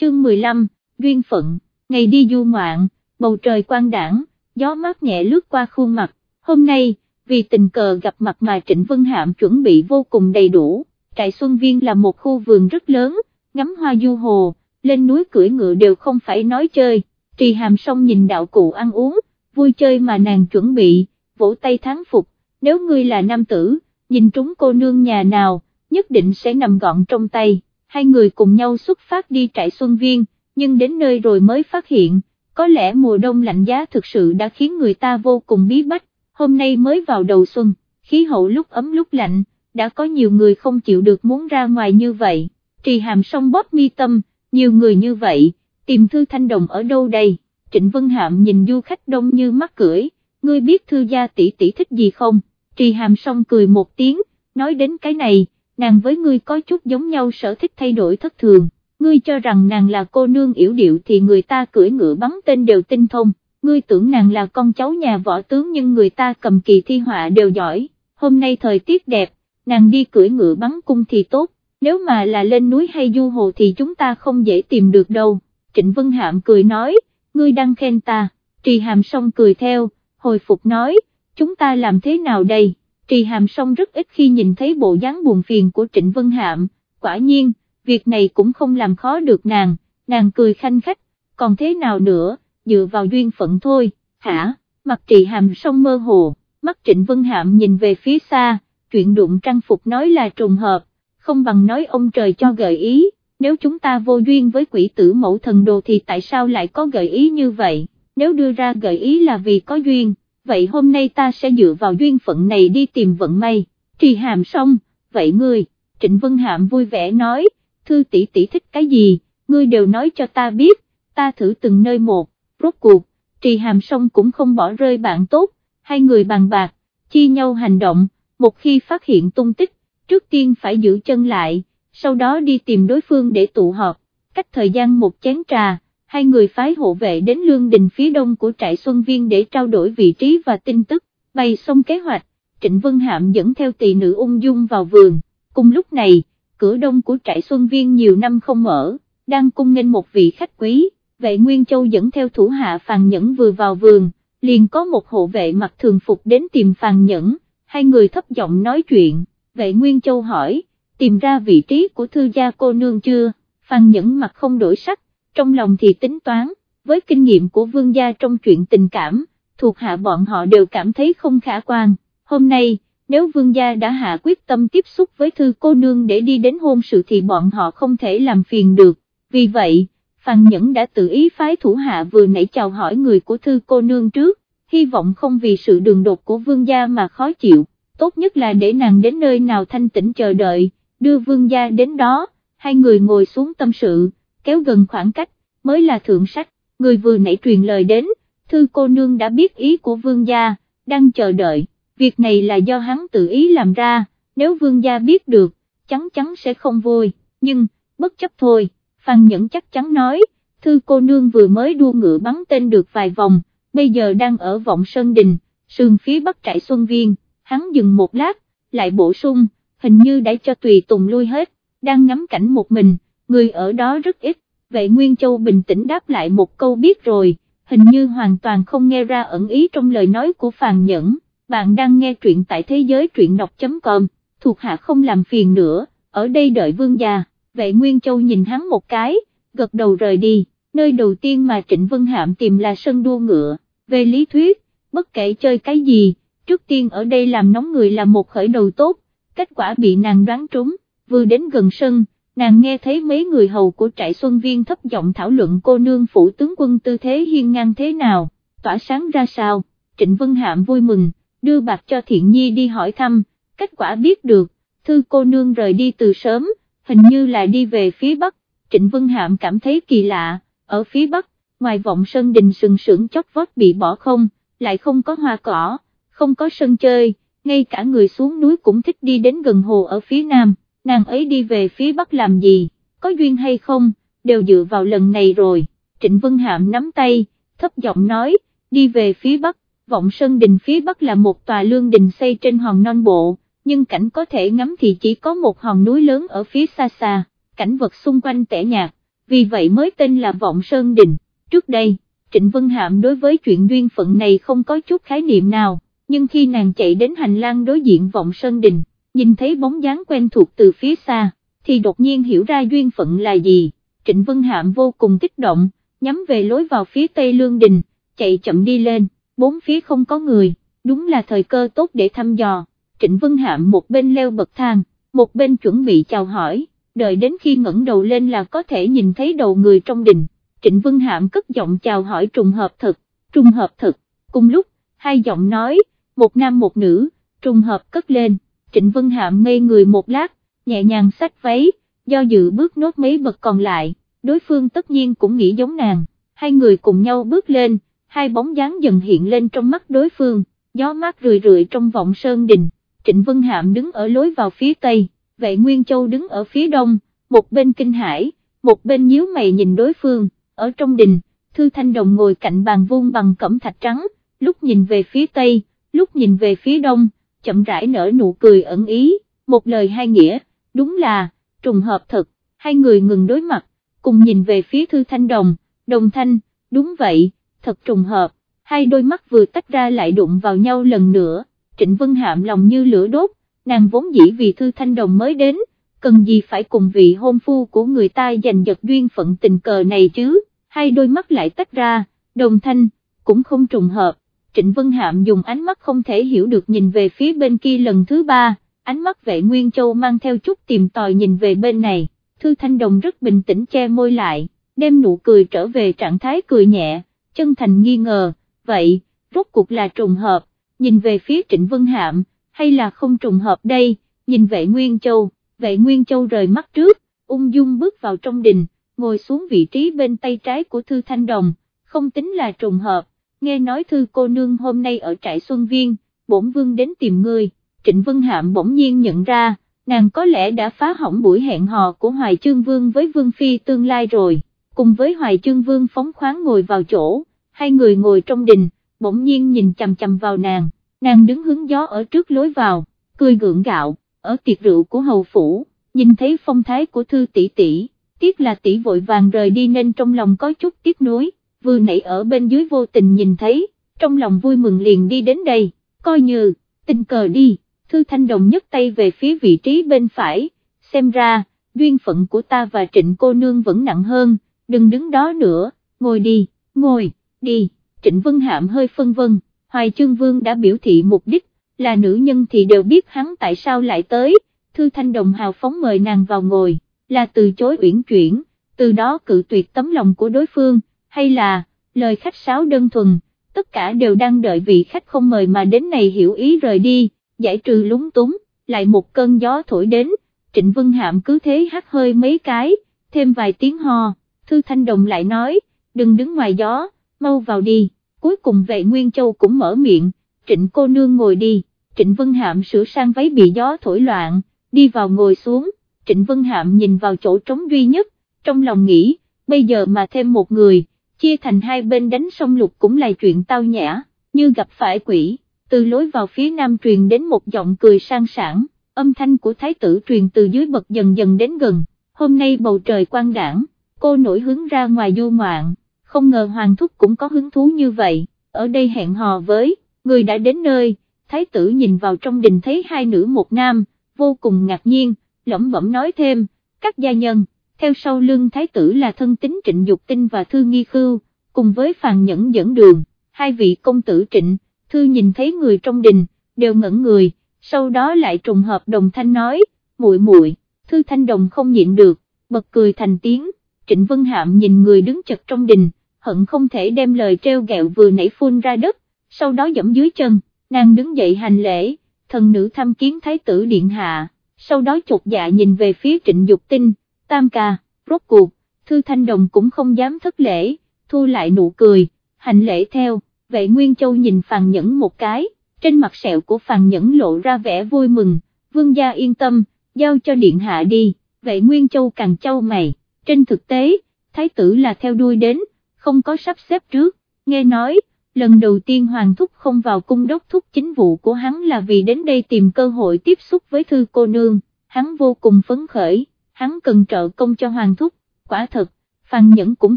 chương 15, Duyên Phận, ngày đi du ngoạn, bầu trời quang đảng, gió mát nhẹ lướt qua khuôn mặt, hôm nay, vì tình cờ gặp mặt mà Trịnh Vân Hạm chuẩn bị vô cùng đầy đủ, trại Xuân Viên là một khu vườn rất lớn, ngắm hoa du hồ, lên núi cưỡi ngựa đều không phải nói chơi, trì hàm xong nhìn đạo cụ ăn uống, vui chơi mà nàng chuẩn bị, vỗ tay thắng phục, nếu ngươi là nam tử, nhìn trúng cô nương nhà nào, nhất định sẽ nằm gọn trong tay, hai người cùng nhau xuất phát đi trại Xuân Viên, nhưng đến nơi rồi mới phát hiện, có lẽ mùa đông lạnh giá thực sự đã khiến người ta vô cùng bí bách, hôm nay mới vào đầu xuân, khí hậu lúc ấm lúc lạnh, đã có nhiều người không chịu được muốn ra ngoài như vậy, trì hàm song bóp mi tâm, nhiều người như vậy, tìm thư thanh đồng ở đâu đây, Trịnh Vân Hạm nhìn du khách đông như mắt cưỡi, ngươi biết thư gia tỷ tỷ thích gì không, trì hàm song cười một tiếng, nói đến cái này, nàng với ngươi có chút giống nhau sở thích thay đổi thất thường, ngươi cho rằng nàng là cô nương yểu điệu thì người ta cưỡi ngựa bắn tên đều tinh thông, ngươi tưởng nàng là con cháu nhà võ tướng nhưng người ta cầm kỳ thi họa đều giỏi, hôm nay thời tiết đẹp, nàng đi cưỡi ngựa bắn cung thì tốt, nếu mà là lên núi hay du hồ thì chúng ta không dễ tìm được đâu, Trịnh Vân Hạm cười nói, ngươi đang khen ta, trì hàm xong cười theo, hồi phục nói, chúng ta làm thế nào đây? Trì Hàm Song rất ít khi nhìn thấy bộ dáng buồn phiền của Trịnh Vân Hạm, quả nhiên, việc này cũng không làm khó được nàng, nàng cười khanh khách, còn thế nào nữa, dựa vào duyên phận thôi, hả, mặt Trì Hàm Song mơ hồ, mắt Trịnh Vân Hạm nhìn về phía xa, chuyện đụng trang phục nói là trùng hợp, không bằng nói ông trời cho gợi ý, nếu chúng ta vô duyên với quỷ tử mẫu thần đồ thì tại sao lại có gợi ý như vậy, nếu đưa ra gợi ý là vì có duyên vậy hôm nay ta sẽ dựa vào duyên phận này đi tìm vận may, trì hàm xong, vậy ngươi, Trịnh Vân Hạm vui vẻ nói, thư tỷ tỷ thích cái gì, ngươi đều nói cho ta biết, ta thử từng nơi một, rốt cuộc, trì hàm xong cũng không bỏ rơi bạn tốt, hai người bàn bạc, chia nhau hành động, một khi phát hiện tung tích, trước tiên phải giữ chân lại, sau đó đi tìm đối phương để tụ họp, cách thời gian một chén trà hai người phái hộ vệ đến lương đình phía đông của trại Xuân Viên để trao đổi vị trí và tin tức, bày xong kế hoạch, Trịnh Vân Hạm dẫn theo tỷ nữ ung dung vào vườn, cùng lúc này, cửa đông của trại Xuân Viên nhiều năm không mở, đang cung nghênh một vị khách quý, vệ Nguyên Châu dẫn theo thủ hạ Phàn Nhẫn vừa vào vườn, liền có một hộ vệ mặc thường phục đến tìm Phàn Nhẫn, hai người thấp giọng nói chuyện, vệ Nguyên Châu hỏi, tìm ra vị trí của thư gia cô nương chưa, Phàn Nhẫn mặt không đổi sắc, trong lòng thì tính toán, với kinh nghiệm của vương gia trong chuyện tình cảm, thuộc hạ bọn họ đều cảm thấy không khả quan, hôm nay, nếu vương gia đã hạ quyết tâm tiếp xúc với thư cô nương để đi đến hôn sự thì bọn họ không thể làm phiền được, vì vậy, Phan Nhẫn đã tự ý phái thủ hạ vừa nãy chào hỏi người của thư cô nương trước, hy vọng không vì sự đường đột của vương gia mà khó chịu, tốt nhất là để nàng đến nơi nào thanh tĩnh chờ đợi, đưa vương gia đến đó, hai người ngồi xuống tâm sự kéo gần khoảng cách, mới là thượng sách, người vừa nãy truyền lời đến, thư cô nương đã biết ý của vương gia, đang chờ đợi, việc này là do hắn tự ý làm ra, nếu vương gia biết được, chắn chắn sẽ không vui, nhưng, bất chấp thôi, Phan Nhẫn chắc chắn nói, thư cô nương vừa mới đua ngựa bắn tên được vài vòng, bây giờ đang ở vọng Sơn Đình, sườn phía bắc trại Xuân Viên, hắn dừng một lát, lại bổ sung, hình như đã cho tùy tùng lui hết, đang ngắm cảnh một mình, người ở đó rất ít, vệ Nguyên Châu bình tĩnh đáp lại một câu biết rồi, hình như hoàn toàn không nghe ra ẩn ý trong lời nói của Phàn Nhẫn, bạn đang nghe truyện tại thế giới truyện đọc.com, thuộc hạ không làm phiền nữa, ở đây đợi vương gia, vệ Nguyên Châu nhìn hắn một cái, gật đầu rời đi, nơi đầu tiên mà Trịnh Vân Hạm tìm là sân đua ngựa, về lý thuyết, bất kể chơi cái gì, trước tiên ở đây làm nóng người là một khởi đầu tốt, kết quả bị nàng đoán trúng, vừa đến gần sân, nàng nghe thấy mấy người hầu của trại xuân viên thấp giọng thảo luận cô nương phủ tướng quân tư thế hiên ngang thế nào, tỏa sáng ra sao, Trịnh Vân Hạm vui mừng, đưa bạc cho Thiện Nhi đi hỏi thăm, kết quả biết được, thư cô nương rời đi từ sớm, hình như là đi về phía Bắc, Trịnh Vân Hạm cảm thấy kỳ lạ, ở phía Bắc, ngoài vọng sân đình sừng sững chót vót bị bỏ không, lại không có hoa cỏ, không có sân chơi, ngay cả người xuống núi cũng thích đi đến gần hồ ở phía Nam nàng ấy đi về phía Bắc làm gì, có duyên hay không, đều dựa vào lần này rồi, Trịnh Vân Hạm nắm tay, thấp giọng nói, đi về phía Bắc, vọng sơn đình phía Bắc là một tòa lương đình xây trên hòn non bộ, nhưng cảnh có thể ngắm thì chỉ có một hòn núi lớn ở phía xa xa, cảnh vật xung quanh tẻ nhạt, vì vậy mới tên là Vọng Sơn Đình, trước đây, Trịnh Vân Hạm đối với chuyện duyên phận này không có chút khái niệm nào, nhưng khi nàng chạy đến hành lang đối diện Vọng Sơn Đình, nhìn thấy bóng dáng quen thuộc từ phía xa, thì đột nhiên hiểu ra duyên phận là gì, Trịnh Vân Hạm vô cùng kích động, nhắm về lối vào phía Tây Lương Đình, chạy chậm đi lên, bốn phía không có người, đúng là thời cơ tốt để thăm dò, Trịnh Vân Hạm một bên leo bậc thang, một bên chuẩn bị chào hỏi, đợi đến khi ngẩng đầu lên là có thể nhìn thấy đầu người trong đình, Trịnh Vân Hạm cất giọng chào hỏi trùng hợp thật, trùng hợp thật, cùng lúc, hai giọng nói, một nam một nữ, trùng hợp cất lên, Trịnh Vân Hạm ngây người một lát, nhẹ nhàng xách váy, do dự bước nốt mấy bậc còn lại, đối phương tất nhiên cũng nghĩ giống nàng, hai người cùng nhau bước lên, hai bóng dáng dần hiện lên trong mắt đối phương, gió mát rười rượi trong vọng sơn đình, Trịnh Vân Hạm đứng ở lối vào phía tây, vệ Nguyên Châu đứng ở phía đông, một bên kinh hải, một bên nhíu mày nhìn đối phương, ở trong đình, Thư Thanh Đồng ngồi cạnh bàn vuông bằng cẩm thạch trắng, lúc nhìn về phía tây, lúc nhìn về phía đông, chậm rãi nở nụ cười ẩn ý, một lời hai nghĩa, đúng là, trùng hợp thật, hai người ngừng đối mặt, cùng nhìn về phía Thư Thanh Đồng, Đồng Thanh, đúng vậy, thật trùng hợp, hai đôi mắt vừa tách ra lại đụng vào nhau lần nữa, Trịnh Vân Hạm lòng như lửa đốt, nàng vốn dĩ vì Thư Thanh Đồng mới đến, cần gì phải cùng vị hôn phu của người ta giành giật duyên phận tình cờ này chứ, hai đôi mắt lại tách ra, Đồng Thanh, cũng không trùng hợp, Trịnh Vân Hạm dùng ánh mắt không thể hiểu được nhìn về phía bên kia lần thứ ba, ánh mắt vệ Nguyên Châu mang theo chút tìm tòi nhìn về bên này, Thư Thanh Đồng rất bình tĩnh che môi lại, đem nụ cười trở về trạng thái cười nhẹ, chân thành nghi ngờ, vậy, rốt cuộc là trùng hợp, nhìn về phía Trịnh Vân Hạm, hay là không trùng hợp đây, nhìn vệ Nguyên Châu, vệ Nguyên Châu rời mắt trước, ung dung bước vào trong đình, ngồi xuống vị trí bên tay trái của Thư Thanh Đồng, không tính là trùng hợp, nghe nói Thư cô nương hôm nay ở trại Xuân Viên, bổn vương đến tìm người, Trịnh Vân Hạm bỗng nhiên nhận ra, nàng có lẽ đã phá hỏng buổi hẹn hò của Hoài Chương Vương với Vương Phi tương lai rồi, cùng với Hoài Chương Vương phóng khoáng ngồi vào chỗ, hai người ngồi trong đình, bỗng nhiên nhìn chầm chầm vào nàng, nàng đứng hướng gió ở trước lối vào, cười gượng gạo, ở tiệc rượu của hầu phủ, nhìn thấy phong thái của thư tỷ tỷ, tiếc là tỷ vội vàng rời đi nên trong lòng có chút tiếc nuối, vừa nãy ở bên dưới vô tình nhìn thấy, trong lòng vui mừng liền đi đến đây, coi như, tình cờ đi, thư thanh đồng nhấc tay về phía vị trí bên phải, xem ra, duyên phận của ta và trịnh cô nương vẫn nặng hơn, đừng đứng đó nữa, ngồi đi, ngồi, đi, trịnh vân hạm hơi phân vân. Hoài Chương Vương đã biểu thị mục đích, là nữ nhân thì đều biết hắn tại sao lại tới, Thư Thanh Đồng hào phóng mời nàng vào ngồi, là từ chối uyển chuyển, từ đó cự tuyệt tấm lòng của đối phương, hay là, lời khách sáo đơn thuần, tất cả đều đang đợi vị khách không mời mà đến này hiểu ý rời đi, giải trừ lúng túng, lại một cơn gió thổi đến, Trịnh Vân Hạm cứ thế hát hơi mấy cái, thêm vài tiếng hò, Thư Thanh Đồng lại nói, đừng đứng ngoài gió, mau vào đi. Cuối cùng vệ Nguyên Châu cũng mở miệng, trịnh cô nương ngồi đi, trịnh Vân Hạm sửa sang váy bị gió thổi loạn, đi vào ngồi xuống, trịnh Vân Hạm nhìn vào chỗ trống duy nhất, trong lòng nghĩ, bây giờ mà thêm một người, chia thành hai bên đánh sông lục cũng là chuyện tao nhã, như gặp phải quỷ, từ lối vào phía nam truyền đến một giọng cười sang sảng, âm thanh của thái tử truyền từ dưới bậc dần dần đến gần, hôm nay bầu trời quang đảng, cô nổi hứng ra ngoài du ngoạn không ngờ Hoàng Thúc cũng có hứng thú như vậy, ở đây hẹn hò với, người đã đến nơi, thái tử nhìn vào trong đình thấy hai nữ một nam, vô cùng ngạc nhiên, lẩm bẩm nói thêm, các gia nhân, theo sau lưng thái tử là thân tính trịnh Dục tinh và thư nghi khưu, cùng với phàn nhẫn dẫn đường, hai vị công tử trịnh, thư nhìn thấy người trong đình, đều ngẩn người, sau đó lại trùng hợp đồng thanh nói, muội muội, thư thanh đồng không nhịn được, bật cười thành tiếng, trịnh Vân Hạm nhìn người đứng chật trong đình, hận không thể đem lời treo gẹo vừa nãy phun ra đất, sau đó dẫm dưới chân, nàng đứng dậy hành lễ, thần nữ thăm kiến thái tử điện hạ, sau đó chột dạ nhìn về phía trịnh Dục tinh, tam ca, rốt cuộc, thư thanh đồng cũng không dám thất lễ, thu lại nụ cười, hành lễ theo, vệ Nguyên Châu nhìn Phàn Nhẫn một cái, trên mặt sẹo của Phàn Nhẫn lộ ra vẻ vui mừng, vương gia yên tâm, giao cho điện hạ đi, vệ Nguyên Châu càng châu mày, trên thực tế, thái tử là theo đuôi đến, không có sắp xếp trước, nghe nói, lần đầu tiên Hoàng Thúc không vào cung đốc thúc chính vụ của hắn là vì đến đây tìm cơ hội tiếp xúc với thư cô nương, hắn vô cùng phấn khởi, hắn cần trợ công cho Hoàng Thúc, quả thật, Phàn Nhẫn cũng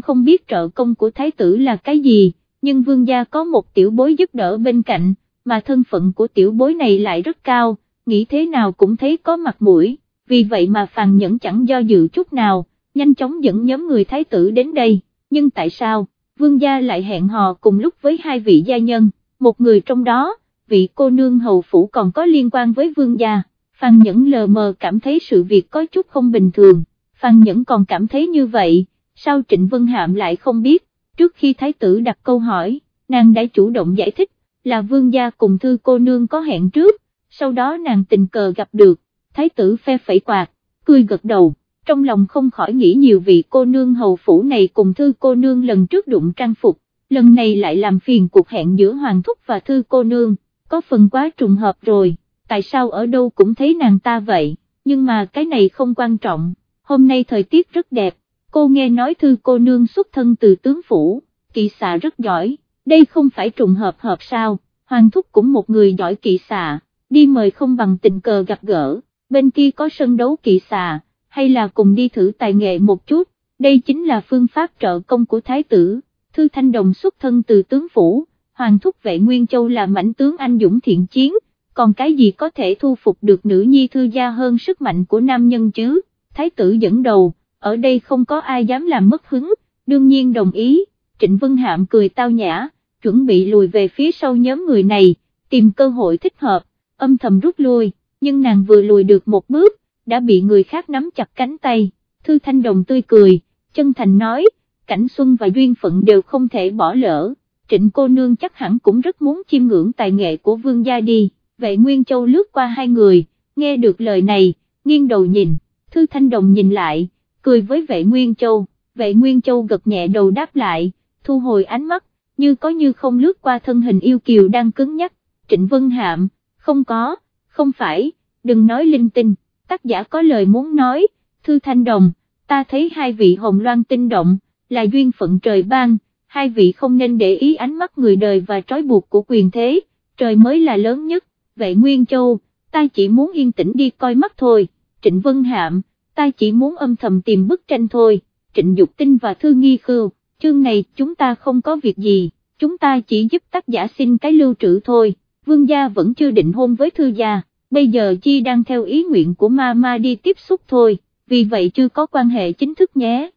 không biết trợ công của thái tử là cái gì, nhưng vương gia có một tiểu bối giúp đỡ bên cạnh, mà thân phận của tiểu bối này lại rất cao, nghĩ thế nào cũng thấy có mặt mũi, vì vậy mà Phàn Nhẫn chẳng do dự chút nào, nhanh chóng dẫn nhóm người thái tử đến đây, nhưng tại sao, vương gia lại hẹn hò cùng lúc với hai vị gia nhân, một người trong đó, vị cô nương hầu phủ còn có liên quan với vương gia, Phan Nhẫn lờ mờ cảm thấy sự việc có chút không bình thường, Phan Nhẫn còn cảm thấy như vậy, sao Trịnh Vân Hạm lại không biết, trước khi thái tử đặt câu hỏi, nàng đã chủ động giải thích, là vương gia cùng thư cô nương có hẹn trước, sau đó nàng tình cờ gặp được, thái tử phe phẩy quạt, cười gật đầu, trong lòng không khỏi nghĩ nhiều vị cô nương hầu phủ này cùng thư cô nương lần trước đụng trang phục, lần này lại làm phiền cuộc hẹn giữa hoàng thúc và thư cô nương, có phần quá trùng hợp rồi, tại sao ở đâu cũng thấy nàng ta vậy, nhưng mà cái này không quan trọng, hôm nay thời tiết rất đẹp, cô nghe nói thư cô nương xuất thân từ tướng phủ, kỳ xạ rất giỏi, đây không phải trùng hợp hợp sao, hoàng thúc cũng một người giỏi kỳ xạ, đi mời không bằng tình cờ gặp gỡ, bên kia có sân đấu kỳ xạ, hay là cùng đi thử tài nghệ một chút, đây chính là phương pháp trợ công của thái tử, thư thanh đồng xuất thân từ tướng phủ, hoàng thúc vệ Nguyên Châu là mảnh tướng anh dũng thiện chiến, còn cái gì có thể thu phục được nữ nhi thư gia hơn sức mạnh của nam nhân chứ, thái tử dẫn đầu, ở đây không có ai dám làm mất hứng, đương nhiên đồng ý, Trịnh Vân Hạm cười tao nhã, chuẩn bị lùi về phía sau nhóm người này, tìm cơ hội thích hợp, âm thầm rút lui, nhưng nàng vừa lùi được một bước, đã bị người khác nắm chặt cánh tay, Thư Thanh Đồng tươi cười, chân thành nói, Cảnh Xuân và Duyên Phận đều không thể bỏ lỡ, trịnh cô nương chắc hẳn cũng rất muốn chiêm ngưỡng tài nghệ của vương gia đi, Vệ Nguyên Châu lướt qua hai người, nghe được lời này, nghiêng đầu nhìn, Thư Thanh Đồng nhìn lại, cười với vệ Nguyên Châu, vệ Nguyên Châu gật nhẹ đầu đáp lại, thu hồi ánh mắt, như có như không lướt qua thân hình yêu kiều đang cứng nhắc, Trịnh Vân Hạm, không có, không phải, đừng nói linh tinh, tác giả có lời muốn nói, Thư Thanh Đồng, ta thấy hai vị hồng loan tinh động, là duyên phận trời ban, hai vị không nên để ý ánh mắt người đời và trói buộc của quyền thế, trời mới là lớn nhất, vệ Nguyên Châu, ta chỉ muốn yên tĩnh đi coi mắt thôi, Trịnh Vân Hạm, ta chỉ muốn âm thầm tìm bức tranh thôi, Trịnh Dục Tinh và Thư Nghi Khưu, chương này chúng ta không có việc gì, chúng ta chỉ giúp tác giả xin cái lưu trữ thôi, vương gia vẫn chưa định hôn với thư gia, bây giờ chi đang theo ý nguyện của ma ma đi tiếp xúc thôi, vì vậy chưa có quan hệ chính thức nhé.